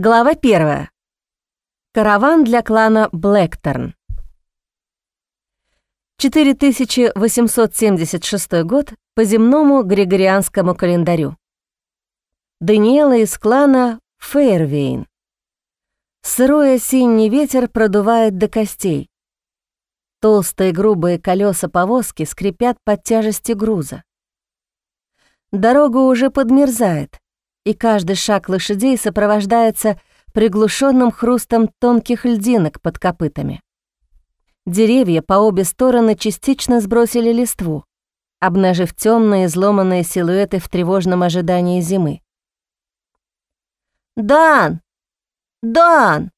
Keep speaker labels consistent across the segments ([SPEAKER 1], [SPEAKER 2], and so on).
[SPEAKER 1] Глава первая. Караван для клана Блэкторн. 4876 год по земному григорианскому календарю. Даниэла из клана Фейрвейн. Сырой осенний ветер продувает до костей. Толстые грубые колеса повозки скрипят под тяжестью груза. Дорога уже подмерзает, и каждый шаг лошадей сопровождается приглушенным хрустом тонких льдинок под копытами. Деревья по обе стороны частично сбросили листву, обнажив темные изломанные силуэты в тревожном ожидании зимы. «Дан! Дан!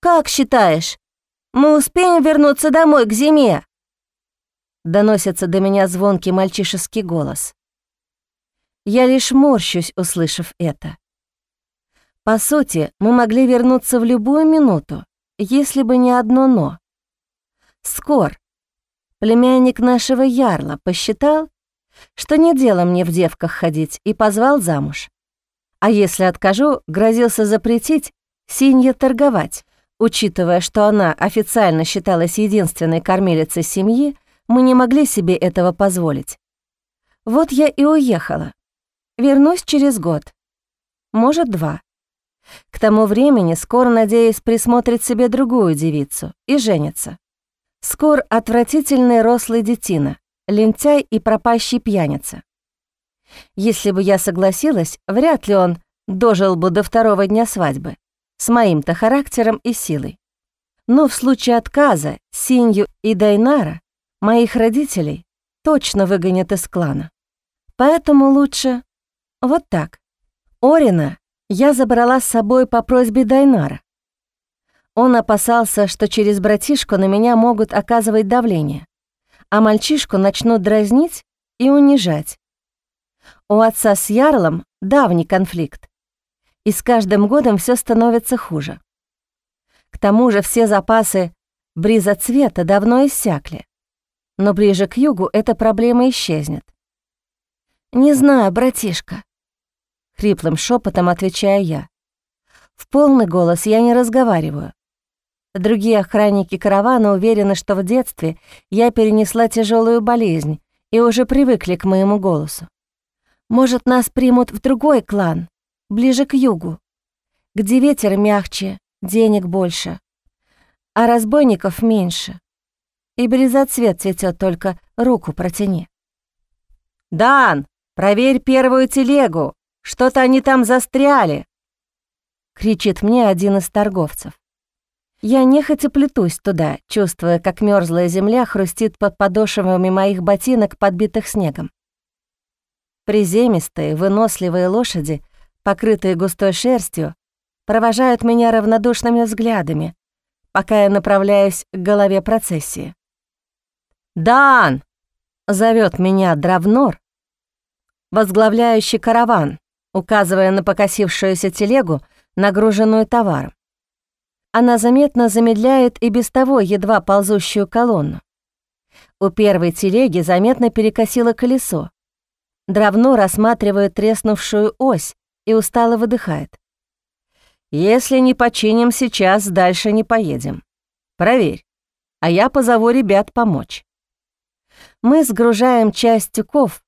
[SPEAKER 1] Как считаешь, мы успеем вернуться домой к зиме?» Доносится до меня звонкий мальчишеский голос. Я лишь морщусь, услышав это. По сути, мы могли вернуться в любую минуту, если бы не одно «но». Скор, племянник нашего ярла, посчитал, что не дело мне в девках ходить, и позвал замуж. А если откажу, грозился запретить Синье торговать. Учитывая, что она официально считалась единственной кормилицей семьи, мы не могли себе этого позволить. Вот я и уехала. Вернусь через год. Может, два. К тому времени Скор, надеясь, присмотрит себе другую девицу и женится. Скор — отвратительный рослый детина, лентяй и пропащий пьяница. Если бы я согласилась, вряд ли он дожил бы до второго дня свадьбы, с моим-то характером и силой. Но в случае отказа Синью и Дайнара, моих родителей, точно выгонят из клана. Поэтому лучше вот так. Орина я забрала с собой по просьбе Дайнара. Он опасался, что через братишку на меня могут оказывать давление, а мальчишку начнут дразнить и унижать. У отца с Ярлом давний конфликт, и с каждым годом все становится хуже. К тому же все запасы бризоцвета давно иссякли, но ближе к югу эта проблема исчезнет. «Не знаю, братишка», — хриплым шепотом отвечаю я. В полный голос я не разговариваю. Другие охранники каравана уверены, что в детстве я перенесла тяжелую болезнь и уже привыкли к моему голосу. Может, нас примут в другой клан, ближе к югу, где ветер мягче, денег больше, а разбойников меньше. И брезоцвет цветет только руку протяни. «Дан, проверь первую телегу!» Что-то они там застряли!» — кричит мне один из торговцев. Я нехотя плетусь туда, чувствуя, как мерзлая земля хрустит под подошвами моих ботинок, подбитых снегом. Приземистые, выносливые лошади, покрытые густой шерстью, провожают меня равнодушными взглядами, пока я направляюсь к голове процессии. «Дан!» — зовет меня Дравнор, возглавляющий караван, указывая на покосившуюся телегу, нагруженную товаром. Она заметно замедляет и без того едва ползущую колонну. У первой телеги заметно перекосило колесо. Дравно рассматривает треснувшую ось и устало выдыхает. «Если не починим сейчас, дальше не поедем. Проверь, а я позову ребят помочь». Мы сгружаем часть тюков,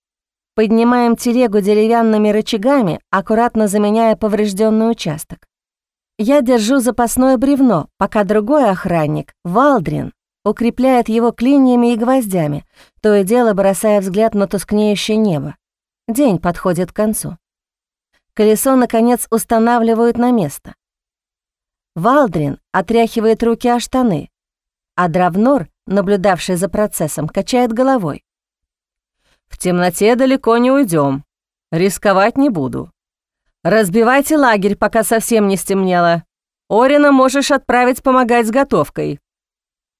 [SPEAKER 1] Поднимаем телегу деревянными рычагами, аккуратно заменяя поврежденный участок. Я держу запасное бревно, пока другой охранник, Валдрин, укрепляет его клиньями и гвоздями, то и дело бросая взгляд на тускнеющее небо. День подходит к концу. Колесо, наконец, устанавливают на место. Валдрин отряхивает руки о штаны, а Дравнор, наблюдавший за процессом, качает головой. В темноте далеко не уйдем. Рисковать не буду. Разбивайте лагерь, пока совсем не стемнело. Орина можешь отправить помогать с готовкой.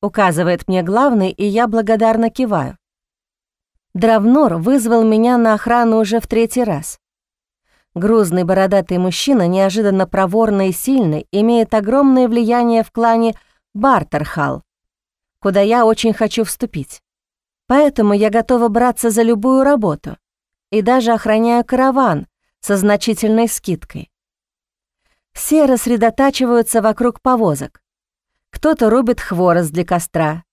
[SPEAKER 1] Указывает мне главный, и я благодарно киваю. Дравнор вызвал меня на охрану уже в третий раз. Грузный бородатый мужчина, неожиданно проворный и сильный, имеет огромное влияние в клане Бартерхал, куда я очень хочу вступить. Поэтому я готова браться за любую работу и даже охраняю караван со значительной скидкой. Все рассредотачиваются вокруг повозок. Кто-то рубит хворост для костра,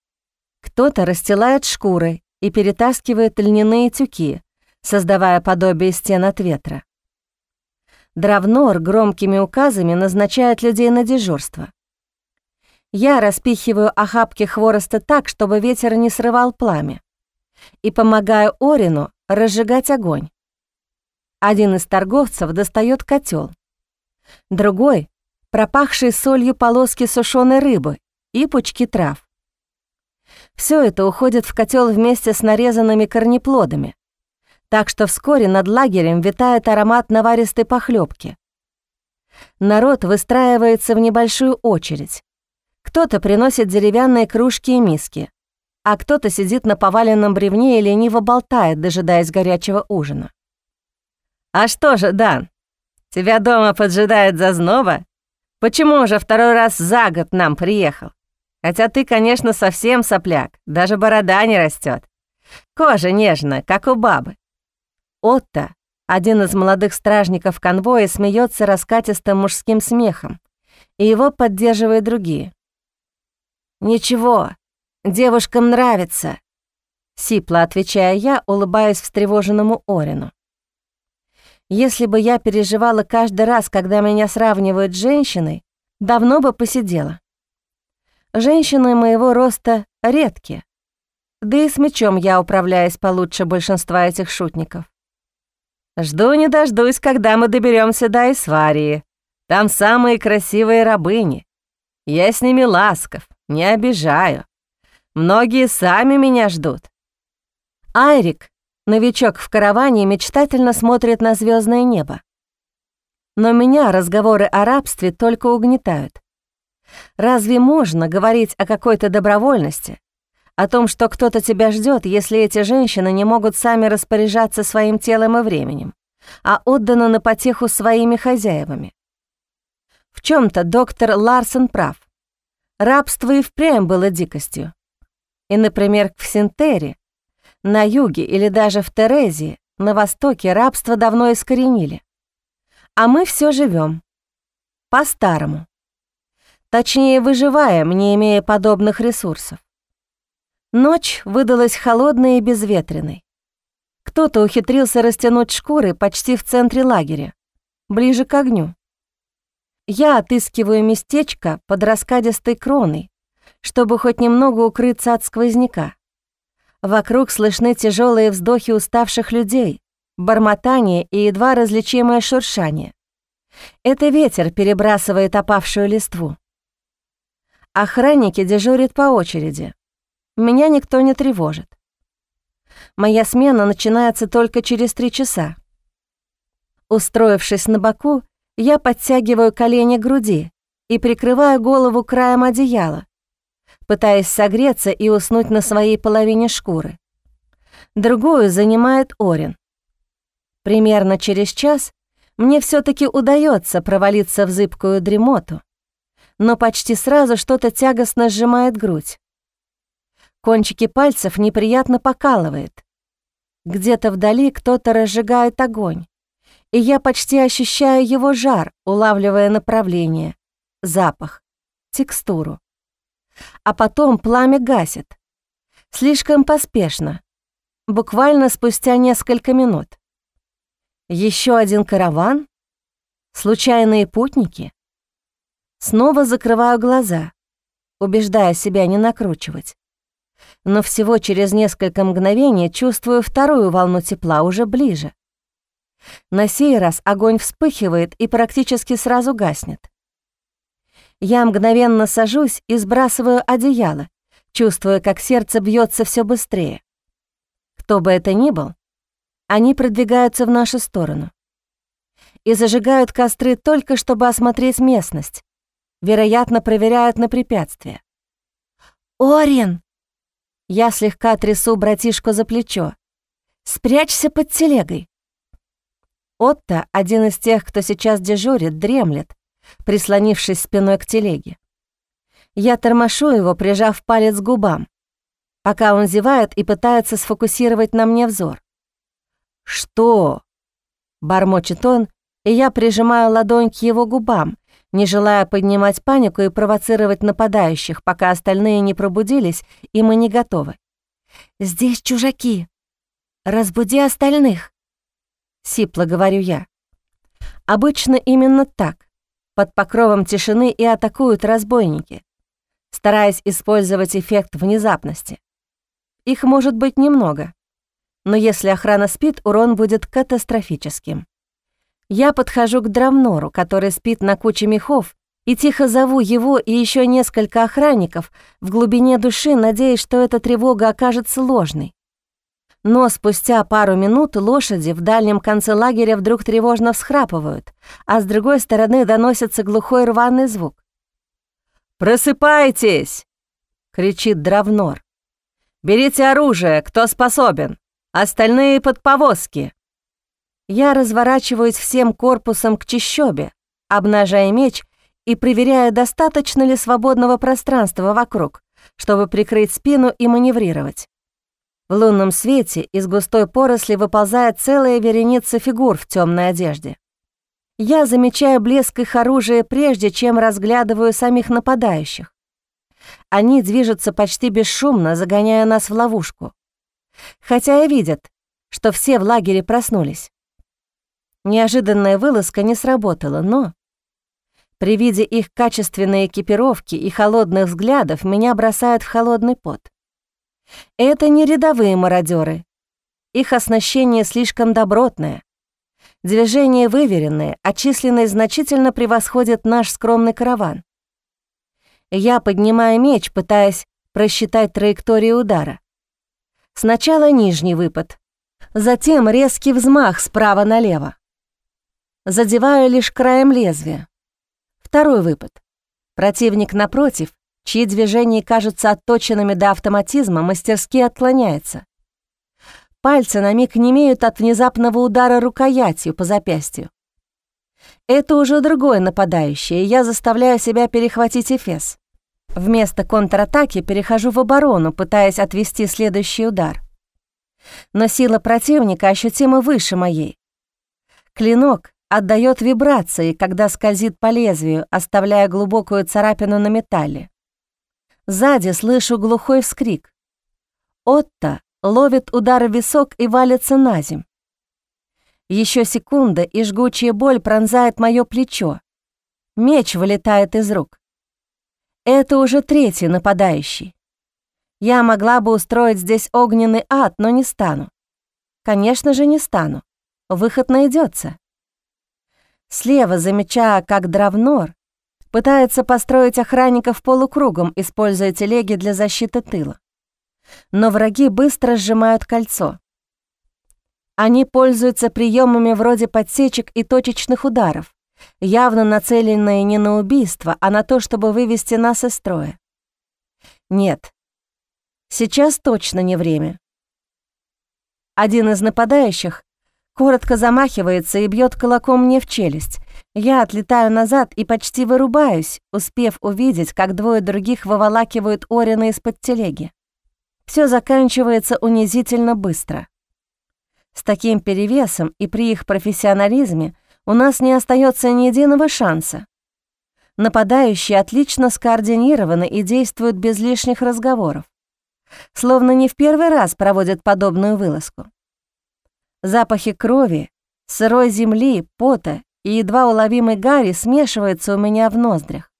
[SPEAKER 1] кто-то расстилает шкуры и перетаскивает льняные тюки, создавая подобие стен от ветра. Дравнор громкими указами назначает людей на дежурство. Я распихиваю охапки хвороста так, чтобы ветер не срывал пламя, и помогаю Орину разжигать огонь. Один из торговцев достает котел, другой — пропахшие солью полоски сушеной рыбы и пучки трав. Все это уходит в котел вместе с нарезанными корнеплодами, так что вскоре над лагерем витает аромат наваристой похлебки. Народ выстраивается в небольшую очередь. Кто-то приносит деревянные кружки и миски, а кто-то сидит на поваленном бревне и лениво болтает, дожидаясь горячего ужина. «А что же, Дан, тебя дома поджидает зазнова? Почему уже второй раз за год нам приехал? Хотя ты, конечно, совсем сопляк, даже борода не растет. Кожа нежная, как у бабы. Отто, один из молодых стражников конвоя, смеется раскатистым мужским смехом, и его поддерживают другие. «Ничего, девушкам нравится», — сипло отвечая я, улыбаясь встревоженному Орину. Если бы я переживала каждый раз, когда меня сравнивают с женщиной, давно бы посидела. Женщины моего роста редкие, да и с мечом я управляюсь получше большинства этих шутников. Жду не дождусь, когда мы доберемся до Исварии. Там самые красивые рабыни. Я с ними ласков, не обижаю. Многие сами меня ждут. Айрик, новичок в караване, мечтательно смотрит на звездное небо. Но меня разговоры о рабстве только угнетают. Разве можно говорить о какой-то добровольности, о том, что кто-то тебя ждет, если эти женщины не могут сами распоряжаться своим телом и временем, а отданы на потеху своими хозяевами? В чем то доктор Ларсон прав. Рабство и впрямь было дикостью. И, например, в Синтере, на юге или даже в Терезии, на востоке рабство давно искоренили. А мы все живем по-старому. Точнее, выживаем, не имея подобных ресурсов. Ночь выдалась холодной и безветренной. Кто-то ухитрился растянуть шкуры почти в центре лагеря, ближе к огню. Я отыскиваю местечко под раскадистой кроной, чтобы хоть немного укрыться от сквозняка. Вокруг слышны тяжелые вздохи уставших людей, бормотание и едва различимое шуршание. Это ветер перебрасывает опавшую листву. Охранники дежурят по очереди. Меня никто не тревожит. Моя смена начинается только через три часа. Устроившись на боку, я подтягиваю колени к груди и прикрываю голову краем одеяла, пытаясь согреться и уснуть на своей половине шкуры. Другую занимает Орин. Примерно через час мне все таки удается провалиться в зыбкую дремоту, но почти сразу что-то тягостно сжимает грудь. Кончики пальцев неприятно покалывает. Где-то вдали кто-то разжигает огонь, и я почти ощущаю его жар, улавливая направление, запах, текстуру а потом пламя гасит. Слишком поспешно, буквально спустя несколько минут. Еще один караван? Случайные путники? Снова закрываю глаза, убеждая себя не накручивать. Но всего через несколько мгновений чувствую вторую волну тепла уже ближе. На сей раз огонь вспыхивает и практически сразу гаснет. Я мгновенно сажусь и сбрасываю одеяло, чувствуя, как сердце бьется все быстрее. Кто бы это ни был, они продвигаются в нашу сторону. И зажигают костры только чтобы осмотреть местность. Вероятно, проверяют на препятствия. «Орин!» Я слегка трясу братишку за плечо. «Спрячься под телегой!» Отто, один из тех, кто сейчас дежурит, дремлет, прислонившись спиной к телеге. Я тормошу его, прижав палец к губам, пока он зевает и пытается сфокусировать на мне взор. «Что?» — бормочет он, и я прижимаю ладонь к его губам, не желая поднимать панику и провоцировать нападающих, пока остальные не пробудились, и мы не готовы. «Здесь чужаки. Разбуди остальных», — сипло говорю я. Обычно именно так, под покровом тишины и атакуют разбойники, стараясь использовать эффект внезапности. Их может быть немного, но если охрана спит, урон будет катастрофическим. Я подхожу к Дравнору, который спит на куче мехов, и тихо зову его и еще несколько охранников в глубине души, надеясь, что эта тревога окажется ложной. Но спустя пару минут лошади в дальнем конце лагеря вдруг тревожно всхрапывают, а с другой стороны доносится глухой рваный звук. «Просыпайтесь!» — кричит Дравнор. «Берите оружие, кто способен, остальные под повозки!» Я разворачиваюсь всем корпусом к чащобе, обнажая меч и проверяя, достаточно ли свободного пространства вокруг, чтобы прикрыть спину и маневрировать. В лунном свете из густой поросли выползает целая вереница фигур в темной одежде. Я замечаю блеск их оружия прежде, чем разглядываю самих нападающих. Они движутся почти бесшумно, загоняя нас в ловушку. Хотя и видят, что все в лагере проснулись. Неожиданная вылазка не сработала, но... При виде их качественной экипировки и холодных взглядов меня бросают в холодный пот. Это не рядовые мародеры. Их оснащение слишком добротное. Движения выверенные, а численность значительно превосходит наш скромный караван. Я поднимаю меч, пытаясь просчитать траекторию удара. Сначала нижний выпад, затем резкий взмах справа налево задеваю лишь краем лезвия. Второй выпад. Противник напротив, чьи движения кажутся отточенными до автоматизма, мастерски отклоняется. Пальцы на миг не имеют от внезапного удара рукоятью по запястью. Это уже другой нападающий, и я заставляю себя перехватить Эфес. Вместо контратаки перехожу в оборону, пытаясь отвести следующий удар. Но сила противника ощутимо выше моей. Клинок, отдает вибрации, когда скользит по лезвию, оставляя глубокую царапину на металле. Сзади слышу глухой вскрик. Отто ловит удар в висок и валится на земь. Еще секунда, и жгучая боль пронзает мое плечо. Меч вылетает из рук. Это уже третий нападающий. Я могла бы устроить здесь огненный ад, но не стану. Конечно же, не стану. Выход найдется. Слева, замечая, как Дравнор пытается построить охранников полукругом, используя телеги для защиты тыла. Но враги быстро сжимают кольцо. Они пользуются приемами вроде подсечек и точечных ударов, явно нацеленные не на убийство, а на то, чтобы вывести нас из строя. Нет, сейчас точно не время. Один из нападающих коротко замахивается и бьет кулаком мне в челюсть. Я отлетаю назад и почти вырубаюсь, успев увидеть, как двое других выволакивают Орина из-под телеги. Все заканчивается унизительно быстро. С таким перевесом и при их профессионализме у нас не остается ни единого шанса. Нападающие отлично скоординированы и действуют без лишних разговоров. Словно не в первый раз проводят подобную вылазку. Запахи крови, сырой земли, пота и едва уловимой гари смешиваются у меня в ноздрях,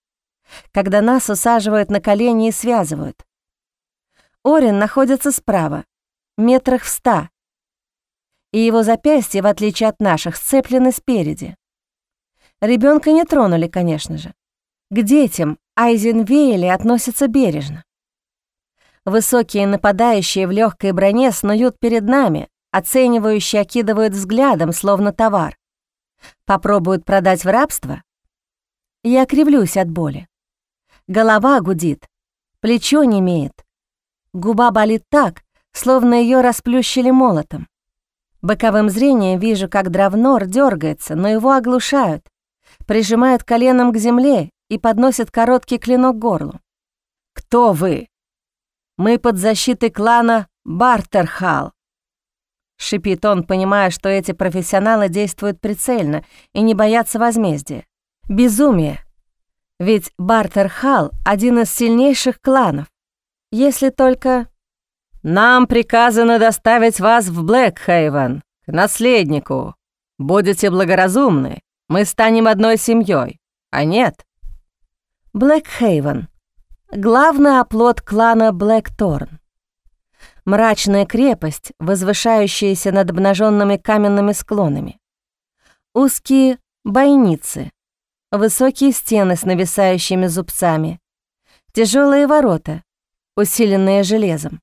[SPEAKER 1] когда нас усаживают на колени и связывают. Орин находится справа, метрах в ста, и его запястья, в отличие от наших, сцеплены спереди. Ребенка не тронули, конечно же. К детям Айзенвейли относятся бережно. Высокие нападающие в легкой броне снуют перед нами, оценивающие окидывают взглядом, словно товар. Попробуют продать в рабство? Я кривлюсь от боли. Голова гудит, плечо не имеет. Губа болит так, словно ее расплющили молотом. Боковым зрением вижу, как Дравнор дергается, но его оглушают, прижимают коленом к земле и подносят короткий клинок к горлу. «Кто вы?» «Мы под защитой клана Бартерхал», Шипит он, понимая, что эти профессионалы действуют прицельно и не боятся возмездия. Безумие Ведь Бартерхал — один из сильнейших кланов. Если только...
[SPEAKER 2] «Нам приказано доставить вас в Блэкхейвен, к наследнику. Будете благоразумны, мы станем одной семьей, а нет...»
[SPEAKER 1] Блэкхейвен — главный оплот клана Блэкторн. Мрачная крепость, возвышающаяся над обнаженными каменными склонами. Узкие бойницы, высокие стены с нависающими зубцами, тяжелые ворота, усиленные железом.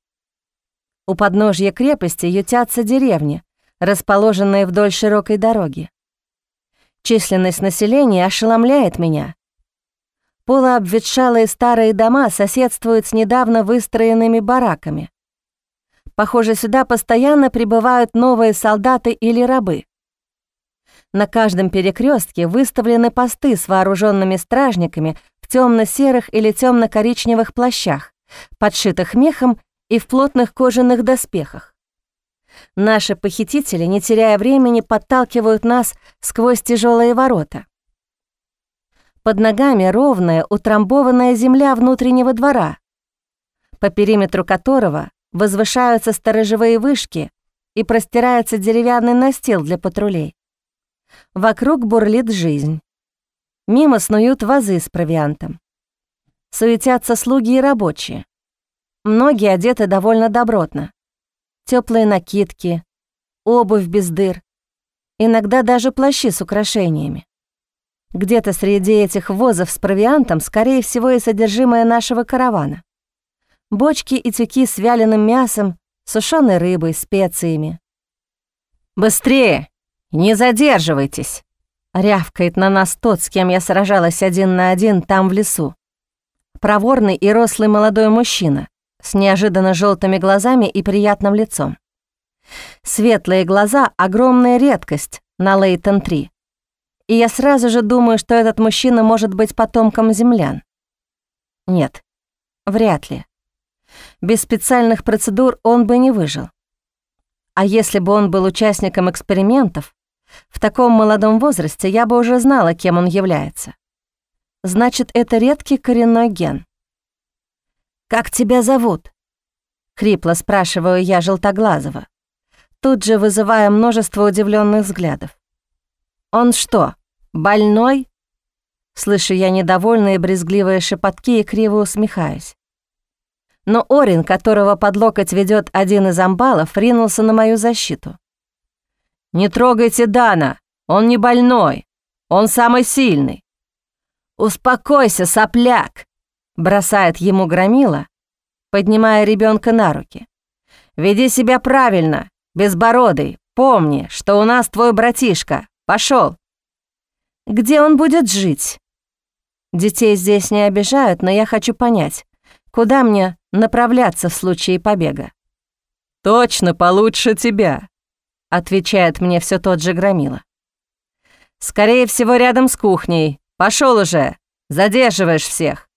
[SPEAKER 1] У подножья крепости ютятся деревни, расположенные вдоль широкой дороги. Численность населения ошеломляет меня. Полуобветшалые старые дома соседствуют с недавно выстроенными бараками. Похоже, сюда постоянно прибывают новые солдаты или рабы. На каждом перекрестке выставлены посты с вооруженными стражниками в темно-серых или темно-коричневых плащах, подшитых мехом и в плотных кожаных доспехах. Наши похитители, не теряя времени, подталкивают нас сквозь тяжелые ворота. Под ногами ровная, утрамбованная земля внутреннего двора, по периметру которого возвышаются сторожевые вышки и простирается деревянный настил для патрулей. Вокруг бурлит жизнь. Мимо снуют вазы с провиантом. Суетятся слуги и рабочие. Многие одеты довольно добротно. Теплые накидки, обувь без дыр, иногда даже плащи с украшениями. Где-то среди этих возов с провиантом, скорее всего, и содержимое нашего каравана. Бочки и тюки с вяленым мясом, сушеной рыбой, специями.
[SPEAKER 2] «Быстрее! Не задерживайтесь!»
[SPEAKER 1] Рявкает на нас тот, с кем я сражалась один на один там в лесу. Проворный и рослый молодой мужчина с неожиданно желтыми глазами и приятным лицом. Светлые глаза — огромная редкость на Лейтон-3. И я сразу же думаю, что этот мужчина может быть потомком землян. Нет, вряд ли. Без специальных процедур он бы не выжил. А если бы он был участником экспериментов, в таком молодом возрасте я бы уже знала, кем он является. Значит, это редкий коренной ген. «Как тебя зовут?» — хрипло спрашиваю я Желтоглазого, тут же вызывая множество удивленных взглядов. «Он что, больной?» Слышу я недовольные брезгливые шепотки и криво усмехаюсь но Орин, которого под локоть ведет один из амбалов, ринулся на мою защиту.
[SPEAKER 2] «Не трогайте Дана, он не больной, он самый сильный».
[SPEAKER 1] «Успокойся, сопляк!» — бросает ему громила, поднимая ребенка на руки. «Веди себя правильно, безбородый, помни, что у нас твой братишка. Пошел. «Где он будет жить?» Детей здесь не обижают, но я хочу понять, куда мне направляться в случае побега.
[SPEAKER 2] «Точно получше тебя», —
[SPEAKER 1] отвечает мне все тот же Громила. «Скорее всего, рядом с кухней. Пошел уже, задерживаешь всех».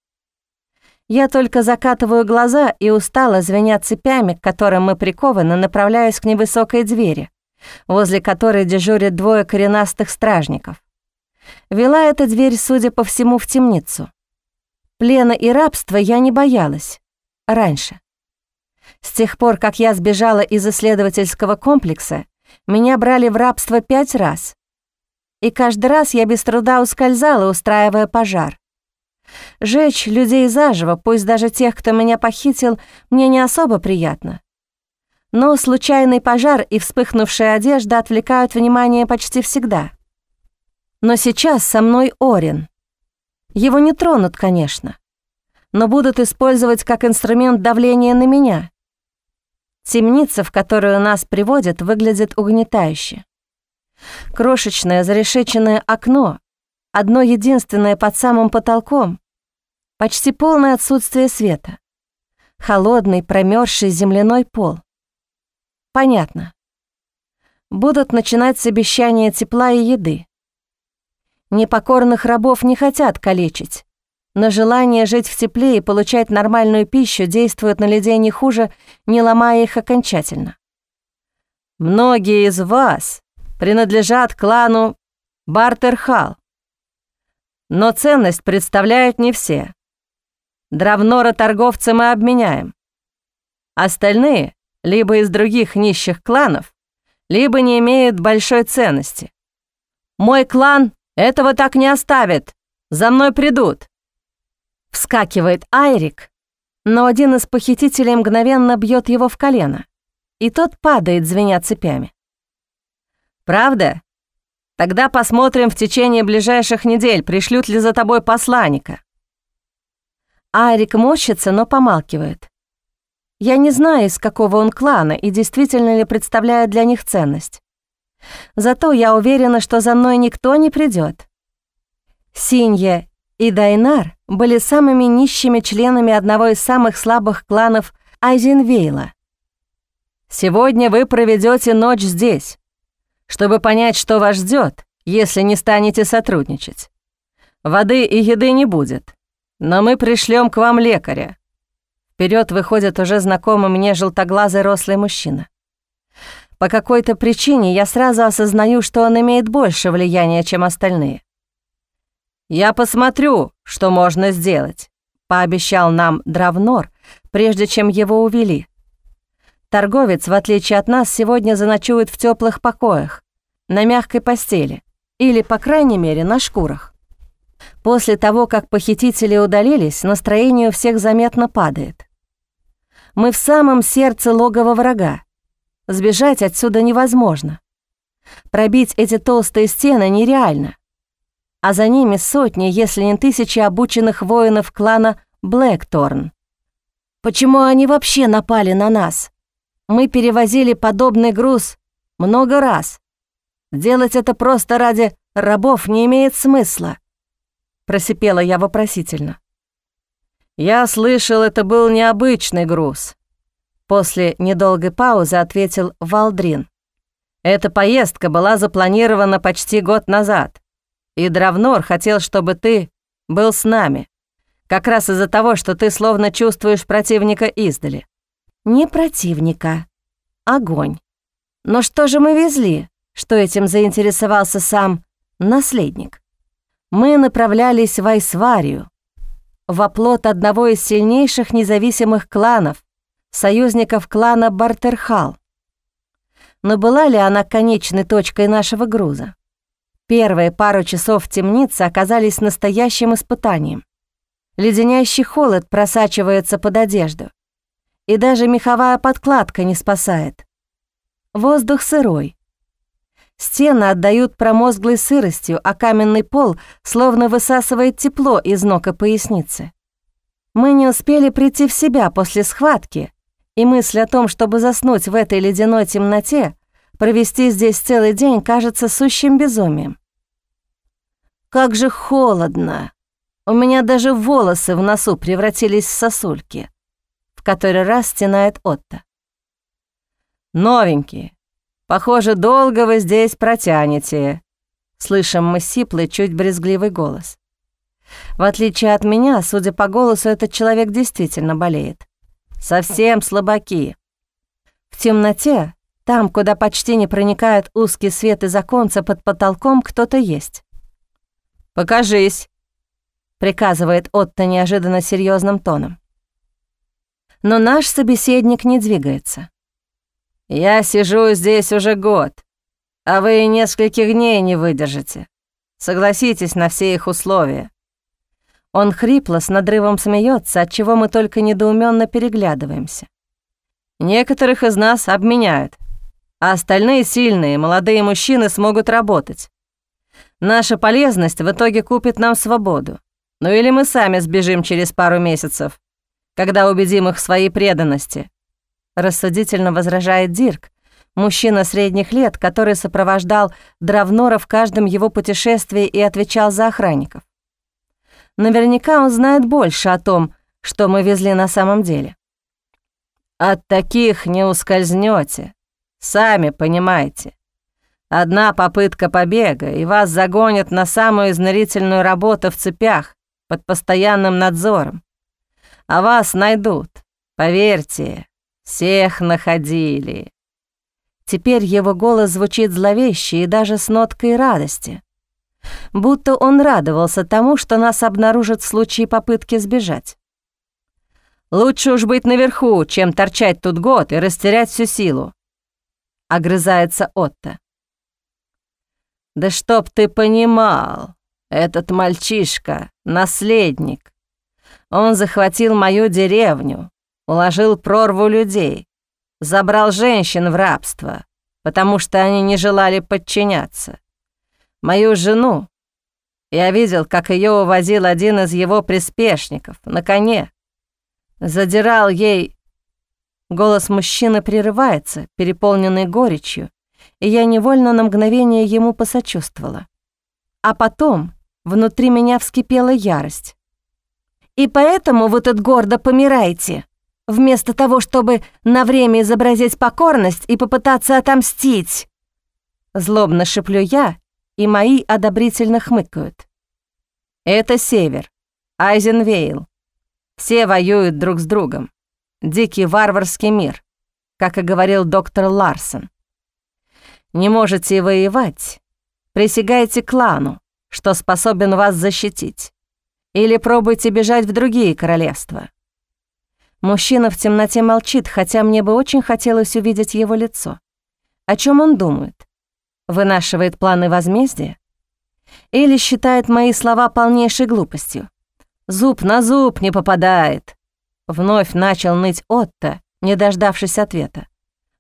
[SPEAKER 1] Я только закатываю глаза и устало, звеня цепями, к которым мы прикованы, направляюсь к невысокой двери, возле которой дежурят двое коренастых стражников. Вела эта дверь, судя по всему, в темницу. Плена и рабства я не боялась раньше. С тех пор, как я сбежала из исследовательского комплекса, меня брали в рабство пять раз. И каждый раз я без труда ускользала, устраивая пожар. Жечь людей заживо, пусть даже тех, кто меня похитил, мне не особо приятно. Но случайный пожар и вспыхнувшая одежда отвлекают внимание почти всегда. Но сейчас со мной Орин. Его не тронут, конечно но будут использовать как инструмент давления на меня. Темница, в которую нас приводят, выглядит угнетающе. Крошечное зарешеченное окно, одно единственное под самым потолком, почти полное отсутствие света, холодный промерзший земляной пол. Понятно. Будут начинать с обещания тепла и еды. Непокорных рабов не хотят калечить, но желание жить в тепле и получать нормальную пищу действует на людей не хуже, не ломая их окончательно.
[SPEAKER 2] Многие из вас принадлежат клану Бартерхал. Но ценность представляют не все. Дравнора торговца мы обменяем. Остальные либо из других нищих кланов, либо не имеют большой ценности. Мой клан этого так не оставит. За мной придут. Вскакивает Айрик, но один из похитителей мгновенно бьет его в колено, и тот падает, звеня цепями. «Правда? Тогда посмотрим в течение ближайших недель, пришлют ли за тобой посланника». Айрик морщится, но помалкивает. Я не знаю, из какого он клана и действительно ли представляет для них ценность. Зато я уверена, что за мной никто не придет. Синья и Дайнар были самыми нищими членами одного из самых слабых кланов Айзенвейла. Сегодня вы проведете ночь здесь, чтобы понять, что вас ждет, если не станете сотрудничать. Воды и еды не будет, но мы пришлем к вам лекаря. Вперед выходит уже знакомый мне желтоглазый рослый мужчина. По какой-то причине я сразу осознаю, что он имеет больше влияния, чем остальные. «Я посмотрю, что можно сделать», — пообещал нам Дравнор, прежде чем его увели. Торговец, в отличие от нас, сегодня заночует в теплых покоях, на мягкой постели или, по крайней мере, на шкурах. После того, как похитители удалились, настроение у всех заметно падает. Мы в самом сердце логова врага. Сбежать отсюда невозможно. Пробить эти толстые стены нереально а за ними сотни, если не тысячи обученных воинов клана Блэкторн. Почему они вообще напали на нас? Мы перевозили подобный груз много раз. Делать это просто ради рабов не имеет смысла. Просипела я вопросительно. Я слышал, это был необычный груз. После недолгой паузы ответил Валдрин. Эта поездка была запланирована почти год назад. И Дравнор хотел, чтобы ты был с нами. Как раз из-за того, что ты словно чувствуешь противника издали. Не противника. Огонь. Но что же мы везли, что этим заинтересовался сам наследник? Мы направлялись в Айсварию, в оплот одного из сильнейших независимых кланов, союзников клана Бартерхал. Но была ли она конечной точкой нашего груза? Первые пару часов в темнице оказались настоящим испытанием. Леденящий холод просачивается под одежду. И даже меховая подкладка не спасает. Воздух сырой. Стены отдают промозглой сыростью, а каменный пол словно высасывает тепло из ног и поясницы. Мы не успели прийти в себя после схватки, и мысль о том, чтобы заснуть в этой ледяной темноте, провести здесь целый день, кажется сущим безумием. Как же холодно! У меня даже волосы в носу превратились в сосульки. В который раз стенает Отто. «Новенькие. Похоже, долго вы здесь протянете», — слышим мы сиплый, чуть брезгливый голос. В отличие от меня, судя по голосу, этот человек действительно болеет. Совсем слабаки. В темноте, там, куда почти не проникает узкий свет из оконца под потолком, кто-то есть. «Покажись», — приказывает Отто неожиданно серьезным тоном. Но наш собеседник не двигается. «Я сижу здесь уже год, а вы нескольких дней не выдержите. Согласитесь на все их условия». Он хрипло с надрывом смеется, от чего мы только недоуменно переглядываемся. Некоторых из нас обменяют, а остальные сильные молодые мужчины смогут работать. Наша полезность в итоге купит нам свободу. Ну или мы сами сбежим через пару месяцев, когда убедим их в своей преданности. Рассудительно возражает Дирк, мужчина средних лет, который сопровождал Дравнора в каждом его путешествии и отвечал за охранников. Наверняка он знает больше о том, что мы везли на самом деле. От таких не ускользнете, сами понимаете. Одна попытка побега, и вас загонят на самую изнурительную работу в цепях под постоянным надзором. А вас найдут, поверьте, всех находили. Теперь его голос звучит зловеще и даже с ноткой радости.
[SPEAKER 1] будто он радовался тому, что нас обнаружат в случае попытки сбежать.
[SPEAKER 2] «Лучше уж быть наверху, чем торчать тут год и растерять всю силу», — огрызается Отто. «Да чтоб ты понимал, этот мальчишка — наследник. Он захватил мою деревню, уложил прорву людей, забрал женщин в рабство, потому что они не желали подчиняться. Мою жену я видел, как ее увозил один из его приспешников на коне. Задирал ей... Голос мужчины прерывается, переполненный горечью, я невольно на мгновение ему посочувствовала. А потом внутри меня вскипела ярость. «И поэтому вы тут гордо помираете?» вместо того, чтобы на время изобразить покорность и попытаться отомстить. Злобно шиплю я, и мои одобрительно хмыкают. Это север, Айзенвейл. Все воюют друг с другом. Дикий варварский мир, как и говорил доктор Ларсон. Не можете воевать, присягайте клану, что способен вас защитить. Или пробуйте бежать в другие королевства. Мужчина в темноте молчит, хотя мне бы очень хотелось увидеть его лицо. О чем он думает? Вынашивает планы возмездия? Или считает мои слова полнейшей глупостью? Зуб на зуб не попадает. Вновь начал ныть Отто, не дождавшись ответа.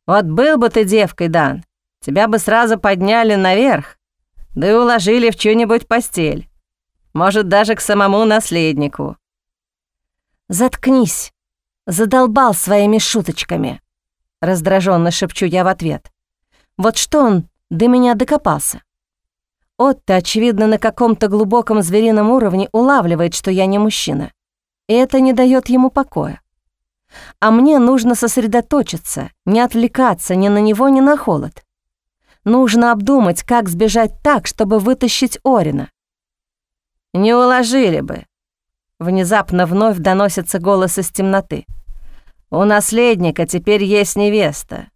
[SPEAKER 2] Вот был бы ты девкой, Дан, тебя бы сразу подняли наверх, да и уложили в чью-нибудь постель. Может, даже к самому наследнику. «Заткнись!» Задолбал своими шуточками. Раздраженно шепчу я в ответ. Вот что он до меня докопался. Отто, очевидно, на каком-то глубоком зверином уровне улавливает, что я не мужчина. И это не дает ему покоя. А мне нужно сосредоточиться, не отвлекаться ни на него, ни на холод. Нужно обдумать, как сбежать так, чтобы вытащить Орина. «Не уложили бы», Внезапно вновь доносится голос из темноты. «У наследника теперь есть невеста.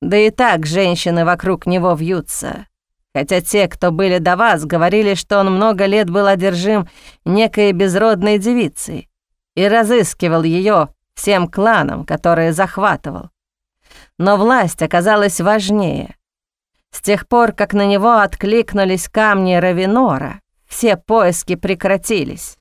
[SPEAKER 2] Да и так женщины вокруг него вьются. Хотя те, кто были до вас, говорили, что он много лет был одержим некой безродной девицей и разыскивал ее всем кланам, которые захватывал. Но власть оказалась важнее. С тех пор, как на него откликнулись камни Равинора, все поиски прекратились.